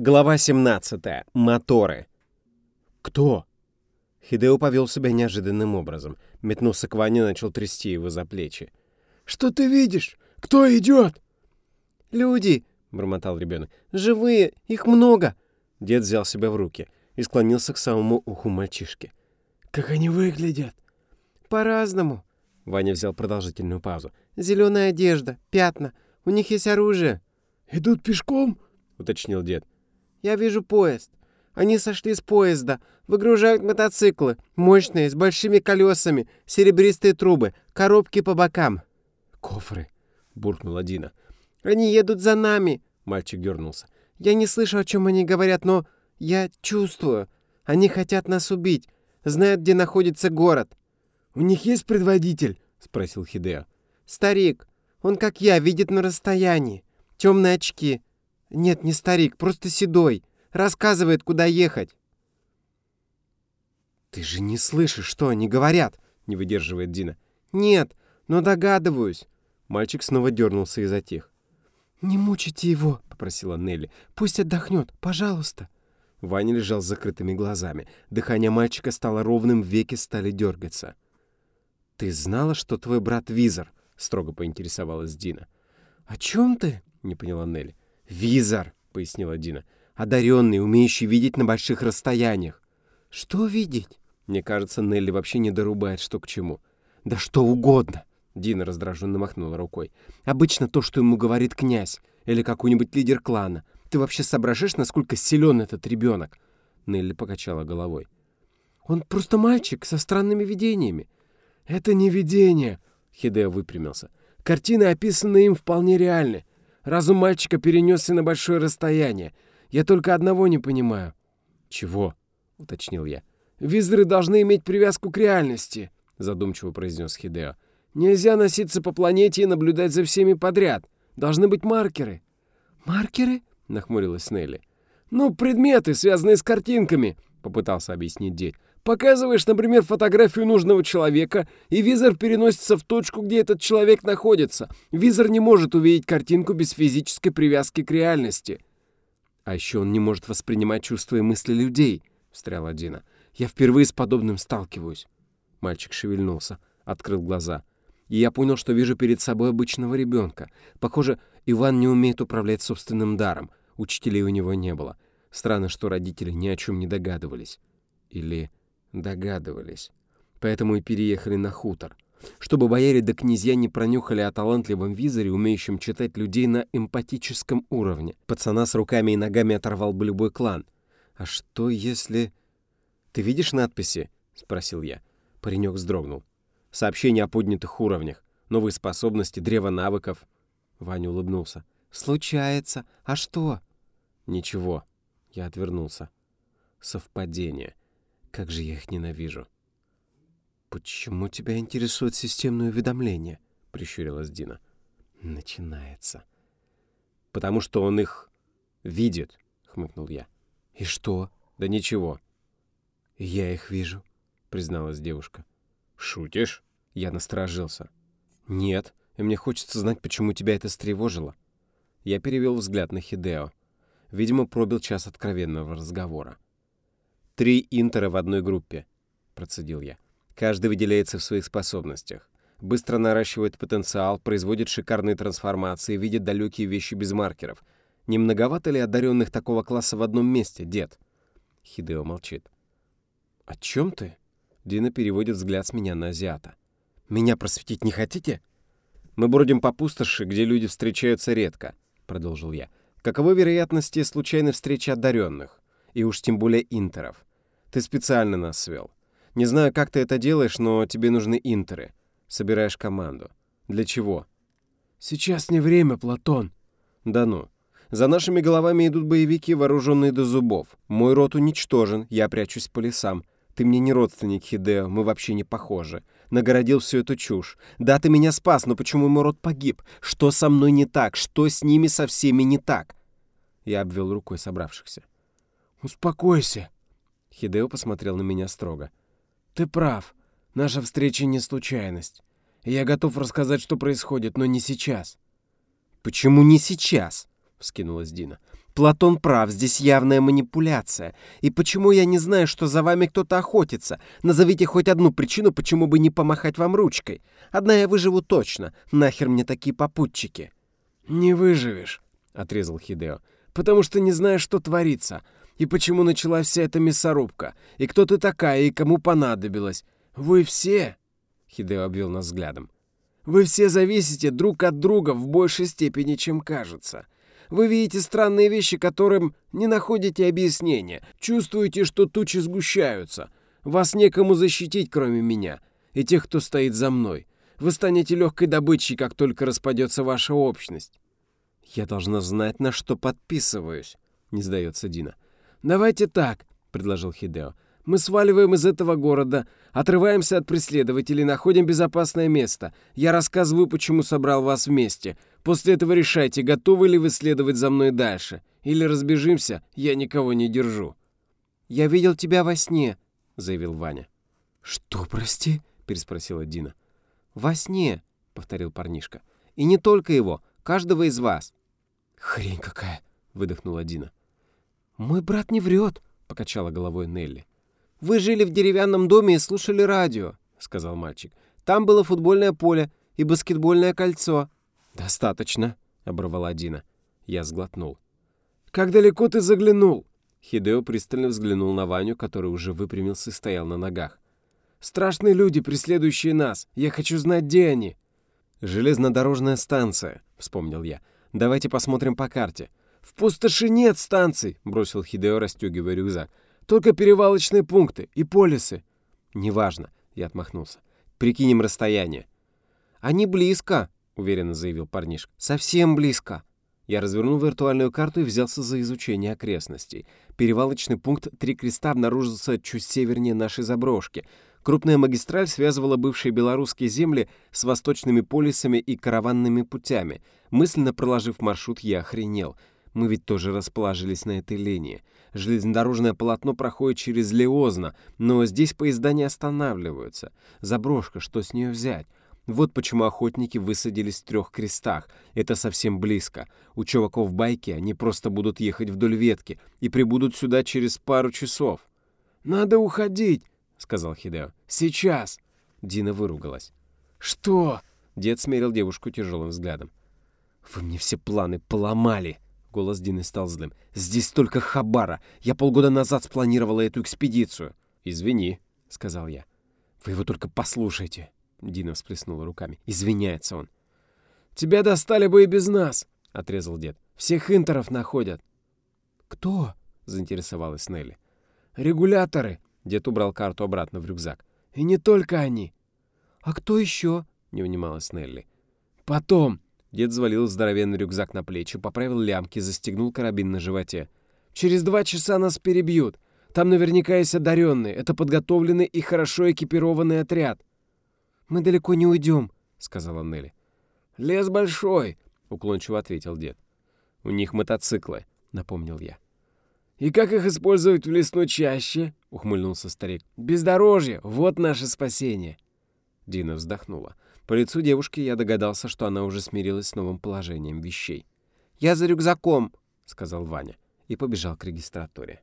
Глава 17. Моторы. «Кто?» Хидео повел себя неожиданным образом. Метнулся к Ване и начал трясти его за плечи. «Что ты видишь? Кто идет?» «Люди!» — бормотал ребенок. «Живые! Их много!» Дед взял себя в руки и склонился к самому уху мальчишки. «Как они выглядят?» «По-разному». Ваня взял продолжительную паузу. «Зеленая одежда, пятна. У них есть оружие». «Идут пешком?» — уточнил дед. Я вижу поезд. Они сошли с поезда, выгружают мотоциклы, мощные, с большими колесами, серебристые трубы, коробки по бокам. «Кофры!» — буркнула Дина. «Они едут за нами!» — мальчик дернулся. «Я не слышу, о чем они говорят, но я чувствую. Они хотят нас убить, знают, где находится город». «У них есть предводитель?» — спросил Хидео. «Старик. Он, как я, видит на расстоянии. Темные очки, нет, не старик, просто седой. Рассказывает, куда ехать. Ты же не слышишь, что они говорят, не выдерживает Дина. Нет, но догадываюсь. Мальчик снова дернулся и затих. «Не мучите его», — попросила Нелли. «Пусть отдохнет, пожалуйста». Ваня лежал с закрытыми глазами. Дыхание мальчика стало ровным, веки стали дергаться. «Ты знала, что твой брат Визор?» — строго поинтересовалась Дина. «О чем ты?» — не поняла Нелли. «Визор», — пояснила Дина. «Одаренный, умеющий видеть на больших расстояниях». «Что видеть?» Мне кажется, Нелли вообще не дорубает, что к чему. «Да что угодно!» Дина раздраженно махнула рукой. «Обычно то, что ему говорит князь или какой-нибудь лидер клана. Ты вообще соображаешь, насколько силен этот ребенок?» Нелли покачала головой. «Он просто мальчик со странными видениями». «Это не видение», — Хидео выпрямился. «Картины, описанные им, вполне реальны. Разум мальчика перенесся на большое расстояние. Я только одного не понимаю». «Чего?» — уточнил я. «Визоры должны иметь привязку к реальности», — задумчиво произнес Хидео. «Нельзя носиться по планете и наблюдать за всеми подряд. Должны быть маркеры». «Маркеры?» — нахмурилась Нелли. «Ну, предметы, связанные с картинками», — попытался объяснить дед. Показываешь, например, фотографию нужного человека, и визор переносится в точку, где этот человек находится. Визор не может увидеть картинку без физической привязки к реальности. А еще он не может воспринимать чувства и мысли людей, встряла Дина. Я впервые с подобным сталкиваюсь. Мальчик шевельнулся, открыл глаза. И я понял, что вижу перед собой обычного ребенка. Похоже, Иван не умеет управлять собственным даром. Учителей у него не было. Странно, что родители ни о чем не догадывались. Или Догадывались. Поэтому и переехали на хутор. Чтобы бояре да князья не пронюхали о талантливом визоре, умеющем читать людей на эмпатическом уровне. Пацана с руками и ногами оторвал бы любой клан. А что если... «Ты видишь надписи?» — спросил я. Паренек вздрогнул. «Сообщение о поднятых уровнях. Новые способности, древо навыков». Ваня улыбнулся. «Случается. А что?» «Ничего». Я отвернулся. «Совпадение. Как же я их ненавижу. «Почему тебя интересует системное уведомление?» — прищурилась Дина. «Начинается». «Потому что он их видит», — хмыкнул я. «И что?» «Да ничего». «Я их вижу», — призналась девушка. «Шутишь?» Я насторожился. «Нет, и мне хочется знать, почему тебя это встревожило». Я перевел взгляд на Хидео. Видимо, пробил час откровенного разговора. «Три интера в одной группе», — процедил я. «Каждый выделяется в своих способностях. Быстро наращивает потенциал, производит шикарные трансформации, видит далекие вещи без маркеров. Не многовато ли одаренных такого класса в одном месте, дед?» Хидео молчит. «О чем ты?» Дина переводит взгляд с меня на азиата. «Меня просветить не хотите?» «Мы бродим по пустоши, где люди встречаются редко», — продолжил я. «Каковы вероятности случайной встречи одаренных? И уж тем более интеров? Ты специально нас свел. Не знаю, как ты это делаешь, но тебе нужны интеры. Собираешь команду. Для чего? Сейчас не время, Платон. Да ну. За нашими головами идут боевики, вооруженные до зубов. Мой род уничтожен, я прячусь по лесам. Ты мне не родственник, Хидео, мы вообще не похожи. Нагородил всю эту чушь. Да, ты меня спас, но почему мой род погиб? Что со мной не так? Что с ними со всеми не так? Я обвел рукой собравшихся. «Успокойся», Хидео посмотрел на меня строго. «Ты прав. Наша встреча не случайность. Я готов рассказать, что происходит, но не сейчас». «Почему не сейчас?» — вскинулась Дина. Платон прав, здесь явная манипуляция. И почему я не знаю, что за вами кто-то охотится? Назовите хоть одну причину, почему бы не помахать вам ручкой. Одна я выживу точно. Нахер мне такие попутчики?» «Не выживешь», — отрезал Хидео, «потому что не знаешь, что творится, и почему началась вся эта мясорубка, и кто ты такая, и кому понадобилось. Вы все...» — Хидео обвел нас взглядом. «Вы все зависите друг от друга в большей степени, чем кажется». Вы видите странные вещи, которым не находите объяснения. Чувствуете, что тучи сгущаются. Вас некому защитить, кроме меня, и тех, кто стоит за мной. Вы станете легкой добычей, как только распадется ваша общность. Я должна знать, на что подписываюсь, не сдается Дина. Давайте так, предложил Хидео. Мы сваливаем из этого города, отрываемся от преследователей, находим безопасное место. Я рассказываю, почему собрал вас вместе. После этого решайте, готовы ли вы следовать за мной дальше. Или разбежимся, я никого не держу». «Я видел тебя во сне», — заявил Ваня. «Что, прости?» — переспросила Дина. «Во сне», — повторил парнишка. «И не только его, каждого из вас». «Хрень какая!» — выдохнула Дина. «Мой брат не врет», — покачала головой Нелли. «Вы жили в деревянном доме и слушали радио», — сказал мальчик. «Там было футбольное поле и баскетбольное кольцо». «Достаточно», — оборвала Дина. Я сглотнул. «Как далеко ты заглянул?» Хидео пристально взглянул на Ваню, который уже выпрямился и стоял на ногах. «Страшные люди, преследующие нас. Я хочу знать, где они». «Железнодорожная станция», — вспомнил я. «Давайте посмотрим по карте». «В пустоши нет станций», — бросил Хидео, расстегивая рюкзак. «Только перевалочные пункты и полисы». «Неважно», — я отмахнулся. «Прикинем расстояние». «Они близко», — уверенно заявил парнишка. «Совсем близко». Я развернул виртуальную карту и взялся за изучение окрестностей. Перевалочный пункт «Три креста» обнаружился чуть севернее нашей заброшки. Крупная магистраль связывала бывшие белорусские земли с восточными полисами и караванными путями. Мысленно проложив маршрут, я охренел. Мы ведь тоже расположились на этой линии. Железнодорожное полотно проходит через Леозно, но здесь поезда не останавливаются. Заброшка, что с нее взять? Вот почему охотники высадились в трех крестах. Это совсем близко. У чуваков байки они просто будут ехать вдоль ветки и прибудут сюда через пару часов. «Надо уходить», — сказал Хидео. «Сейчас». Дина выругалась. «Что?» — дед смерил девушку тяжелым взглядом. «Вы мне все планы поломали!» Голос Дины стал злым. «Здесь только хабара. Я полгода назад спланировала эту экспедицию». «Извини», — сказал я. «Вы его только послушайте». Дина всплеснула руками. «Извиняется он». «Тебя достали бы и без нас», — отрезал дед. «Всех интеров находят». «Кто?» — заинтересовалась Нелли. «Регуляторы», — дед убрал карту обратно в рюкзак. «И не только они». «А кто еще?» — не унималась Нелли. «Потом», Дед взвалил здоровенный рюкзак на плечи, поправил лямки, застегнул карабин на животе. «Через два часа нас перебьют. Там наверняка есть одаренные. Это подготовленный и хорошо экипированный отряд». «Мы далеко не уйдем», — сказала Нелли. «Лес большой», — уклончиво ответил дед. «У них мотоциклы», — напомнил я. «И как их использовать в лесной чаще?» — ухмыльнулся старик. «Бездорожье! Вот наше спасение!» Дина вздохнула. По лицу девушки я догадался, что она уже смирилась с новым положением вещей. «Я за рюкзаком», — сказал Ваня и побежал к регистратуре.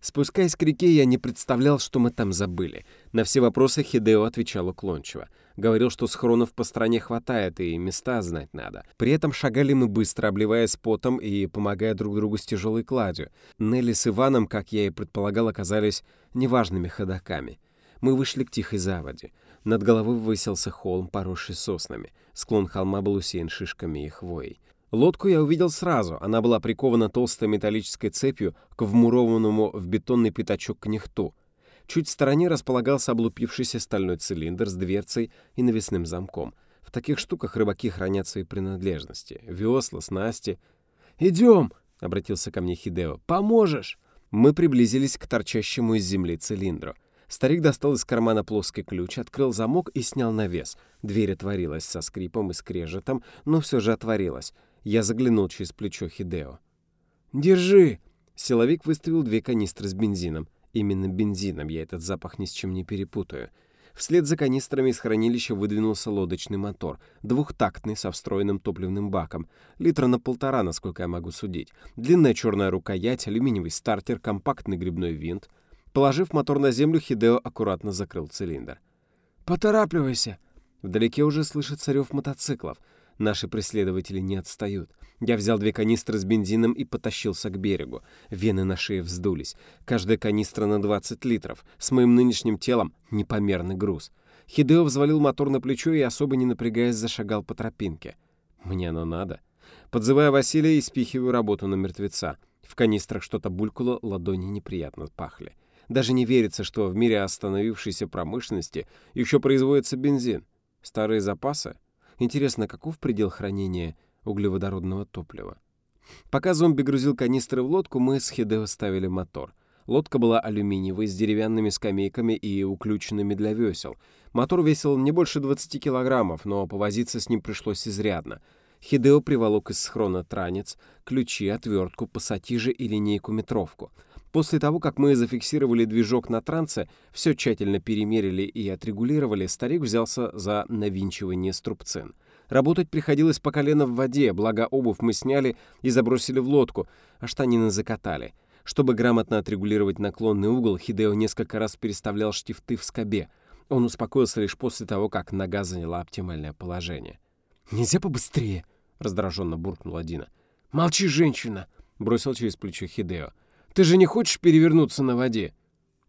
Спускаясь к реке, я не представлял, что мы там забыли. На все вопросы Хидео отвечал уклончиво. Говорил, что схронов по стране хватает и места знать надо. При этом шагали мы быстро, обливаясь потом и помогая друг другу с тяжелой кладью. Нелли с Иваном, как я и предполагал, оказались неважными ходаками мы вышли к тихой заводе. Над головой высился холм, поросший соснами. Склон холма был усеян шишками и хвоей. Лодку я увидел сразу. Она была прикована толстой металлической цепью к вмурованному в бетонный пятачок кнехту. Чуть в стороне располагался облупившийся стальной цилиндр с дверцей и навесным замком. В таких штуках рыбаки хранят свои принадлежности. Весла, снасти. «Идем!» — обратился ко мне Хидео. «Поможешь!» Мы приблизились к торчащему из земли цилиндру. Старик достал из кармана плоский ключ, открыл замок и снял навес. Дверь отворилась со скрипом и скрежетом, но все же отворилась. Я заглянул через плечо Хидео. «Держи!» Силовик выставил две канистры с бензином. Именно бензином, я этот запах ни с чем не перепутаю. Вслед за канистрами из хранилища выдвинулся лодочный мотор, двухтактный, со встроенным топливным баком, литра на полтора, насколько я могу судить, длинная черная рукоять, алюминиевый стартер, компактный грибной винт. Положив мотор на землю, Хидео аккуратно закрыл цилиндр. «Поторапливайся!» Вдалеке уже слышится рев мотоциклов. Наши преследователи не отстают. Я взял две канистры с бензином и потащился к берегу. Вены на шее вздулись. Каждая канистра на 20 литров. С моим нынешним телом непомерный груз. Хидео взвалил мотор на плечо и, особо не напрягаясь, зашагал по тропинке. Мне оно надо. Подзывая Василия и спихиваю работу на мертвеца. В канистрах что-то булькало, ладони неприятно пахли. Даже не верится, что в мире остановившейся промышленности еще производится бензин. Старые запасы? Интересно, каков предел хранения углеводородного топлива? Пока зомби грузил канистры в лодку, мы с Хидео ставили мотор. Лодка была алюминиевой, с деревянными скамейками и уключенными для весел. Мотор весил не больше 20 килограммов, но повозиться с ним пришлось изрядно. Хидео приволок из схрона транец, ключи, отвертку, пассатижи и линейку-метровку — После того, как мы зафиксировали движок на трансе, все тщательно перемерили и отрегулировали, старик взялся за навинчивание струбцин. Работать приходилось по колено в воде, благо обувь мы сняли и забросили в лодку, а штанины закатали. Чтобы грамотно отрегулировать наклонный угол, Хидео несколько раз переставлял штифты в скобе. Он успокоился лишь после того, как нога заняла оптимальное положение. «Нельзя побыстрее?» — раздраженно буркнула Дина. «Молчи, женщина!» — бросил через плечо Хидео. Ты же не хочешь перевернуться на воде?»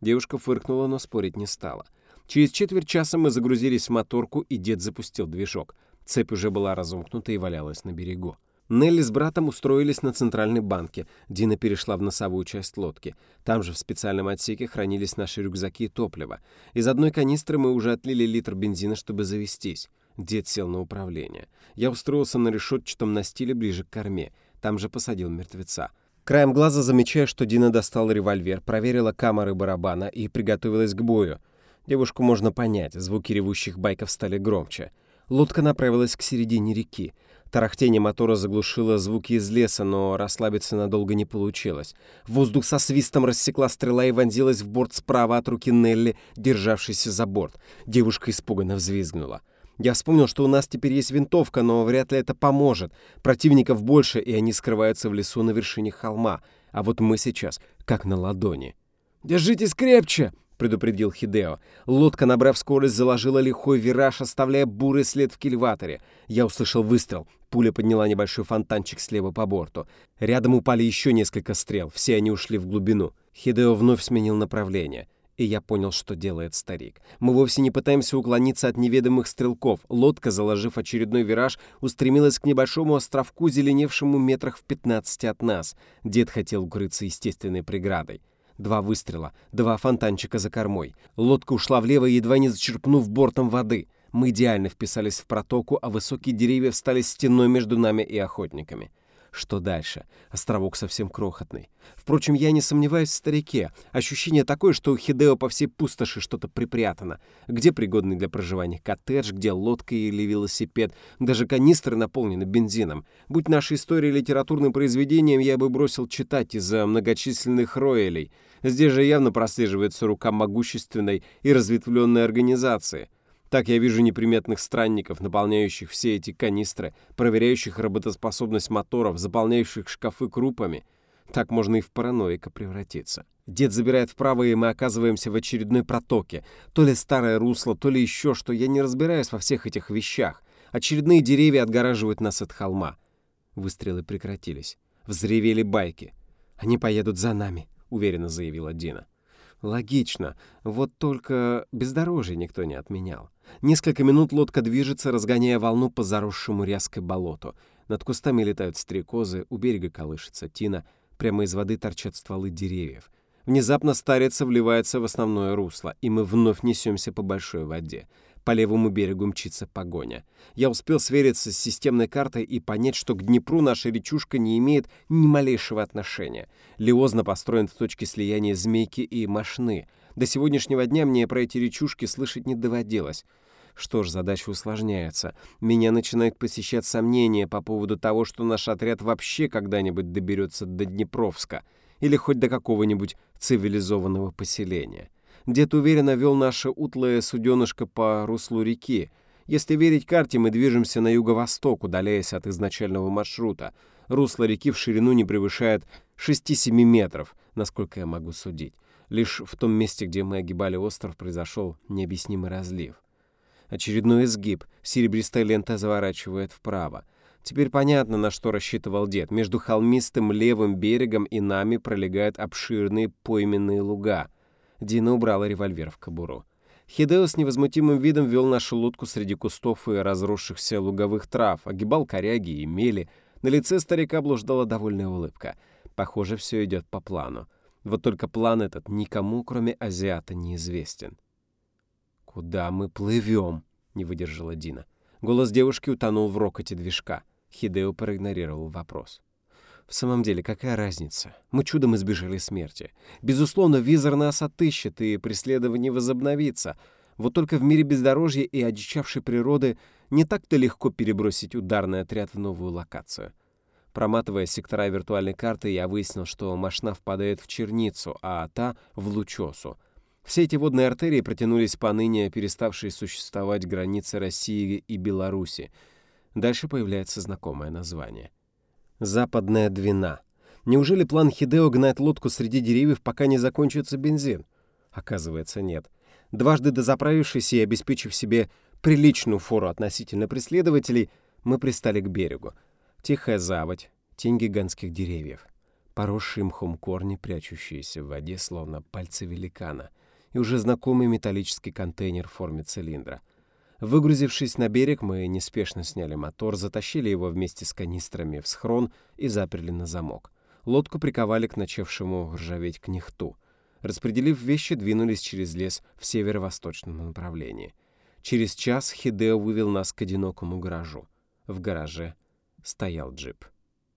Девушка фыркнула, но спорить не стала. Через четверть часа мы загрузились в моторку, и дед запустил движок. Цепь уже была разомкнута и валялась на берегу. Нелли с братом устроились на центральной банке. Дина перешла в носовую часть лодки. Там же в специальном отсеке хранились наши рюкзаки и топливо. Из одной канистры мы уже отлили литр бензина, чтобы завестись. Дед сел на управление. Я устроился на решетчатом настиле ближе к корме. Там же посадил мертвеца. Краем глаза замечая, что Дина достала револьвер, проверила камеры барабана и приготовилась к бою. Девушку можно понять, звуки ревущих байков стали громче. Лодка направилась к середине реки. Тарахтение мотора заглушило звуки из леса, но расслабиться надолго не получилось. Воздух со свистом рассекла стрела и вонзилась в борт справа от руки Нелли, державшейся за борт. Девушка испуганно взвизгнула. Я вспомнил, что у нас теперь есть винтовка, но вряд ли это поможет. Противников больше, и они скрываются в лесу на вершине холма. А вот мы сейчас как на ладони. «Держитесь крепче!» — предупредил Хидео. Лодка, набрав скорость, заложила лихой вираж, оставляя бурый след в кильваторе. Я услышал выстрел. Пуля подняла небольшой фонтанчик слева по борту. Рядом упали еще несколько стрел. Все они ушли в глубину. Хидео вновь сменил направление. И я понял, что делает старик. Мы вовсе не пытаемся уклониться от неведомых стрелков. Лодка, заложив очередной вираж, устремилась к небольшому островку, зеленевшему метрах в 15 от нас. Дед хотел укрыться естественной преградой. Два выстрела, два фонтанчика за кормой. Лодка ушла влево, едва не зачерпнув бортом воды. Мы идеально вписались в протоку, а высокие деревья встали стеной между нами и охотниками. Что дальше? Островок совсем крохотный. Впрочем, я не сомневаюсь в старике. Ощущение такое, что у Хидео по всей пустоши что-то припрятано. Где пригодный для проживания коттедж, где лодка или велосипед, даже канистры наполнены бензином. Будь наша история литературным произведением, я бы бросил читать из-за многочисленных роялей. Здесь же явно прослеживается рука могущественной и разветвленной организации — так я вижу неприметных странников, наполняющих все эти канистры, проверяющих работоспособность моторов, заполняющих шкафы крупами. Так можно и в параноика превратиться. Дед забирает вправо, и мы оказываемся в очередной протоке. То ли старое русло, то ли еще что. Я не разбираюсь во всех этих вещах. Очередные деревья отгораживают нас от холма. Выстрелы прекратились. Взревели байки. «Они поедут за нами», — уверенно заявила Дина. Логично. Вот только бездорожье никто не отменял. Несколько минут лодка движется, разгоняя волну по заросшему ряской болоту. Над кустами летают стрекозы, у берега колышется тина, прямо из воды торчат стволы деревьев. Внезапно старица вливается в основное русло, и мы вновь несемся по большой воде. По левому берегу мчится погоня. Я успел свериться с системной картой и понять, что к Днепру наша речушка не имеет ни малейшего отношения. Лиозно построен в точке слияния Змейки и Машны. До сегодняшнего дня мне про эти речушки слышать не доводилось. Что ж, задача усложняется. Меня начинают посещать сомнения по поводу того, что наш отряд вообще когда-нибудь доберется до Днепровска или хоть до какого-нибудь цивилизованного поселения. Дед уверенно вел наше утлое суденышко по руслу реки. Если верить карте, мы движемся на юго-восток, удаляясь от изначального маршрута. Русло реки в ширину не превышает 6-7 метров, насколько я могу судить. Лишь в том месте, где мы огибали остров, произошел необъяснимый разлив. Очередной изгиб, серебристая лента заворачивает вправо. Теперь понятно, на что рассчитывал дед. Между холмистым левым берегом и нами пролегают обширные пойменные луга. Дина убрала револьвер в кобуру. Хидео с невозмутимым видом вел нашу лодку среди кустов и разросшихся луговых трав, огибал коряги и мели. На лице старика блуждала довольная улыбка. Похоже, все идет по плану. Вот только план этот никому, кроме азиата, неизвестен. «Куда мы плывем?» — не выдержала Дина. Голос девушки утонул в рокоте движка. Хидео проигнорировал вопрос. В самом деле, какая разница? Мы чудом избежали смерти. Безусловно, визор нас отыщет, и преследование возобновится. Вот только в мире бездорожья и одичавшей природы не так-то легко перебросить ударный отряд в новую локацию. Проматывая сектора виртуальной карты, я выяснил, что Машна впадает в Черницу, а та — в Лучосу. Все эти водные артерии протянулись по ныне переставшей существовать границе России и Беларуси — Дальше появляется знакомое название. Западная Двина. Неужели план Хидео гнать лодку среди деревьев, пока не закончится бензин? Оказывается, нет. Дважды дозаправившись и обеспечив себе приличную фору относительно преследователей, мы пристали к берегу. Тихая заводь, тень гигантских деревьев. Поросшие мхом корни, прячущиеся в воде, словно пальцы великана, и уже знакомый металлический контейнер в форме цилиндра — Выгрузившись на берег, мы неспешно сняли мотор, затащили его вместе с канистрами в схрон и заперли на замок. Лодку приковали к начавшему ржаветь кнехту. Распределив вещи, двинулись через лес в северо-восточном направлении. Через час Хидео вывел нас к одинокому гаражу. В гараже стоял джип.